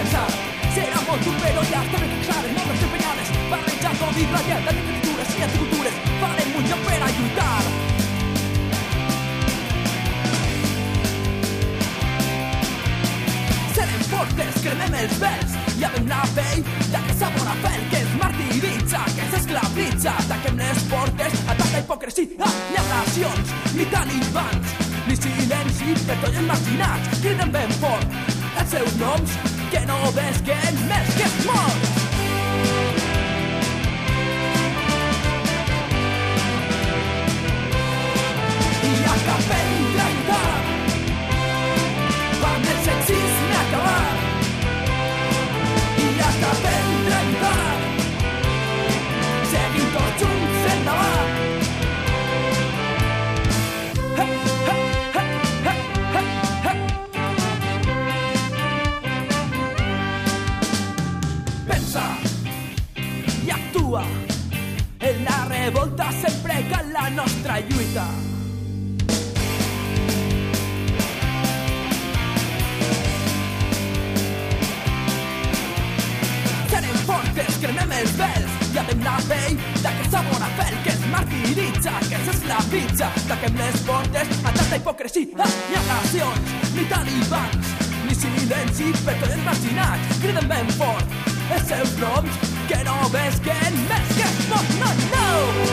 defenses Serà molt propero i arte clares, nombres de penades Barrejat o vibrat i alta de cultures i anticultures Farem un lloc per a lluitar serem fortes, cremem els vels, llevem la pell d'aquest sabor a fel que es martiritza, que s'esclavitza, taquem les portes a tanta hipocresia, negacions, ni talibans, ni silenci que tots els marginats, criden ben fort els seus noms, que no ves que més que és i actua en la revolta sempre cal la nostra lluita. Serem fortes, cremem els vels, llavem la pell d'aquest sabor a fel que ens martiritza, que ens esclavitza. Taquem les portes a tanta hipocresia, ni agressions, ni talibans, silenci tots els marginats. Criden ben fort els seus noms, que no ves que més que no, no, no!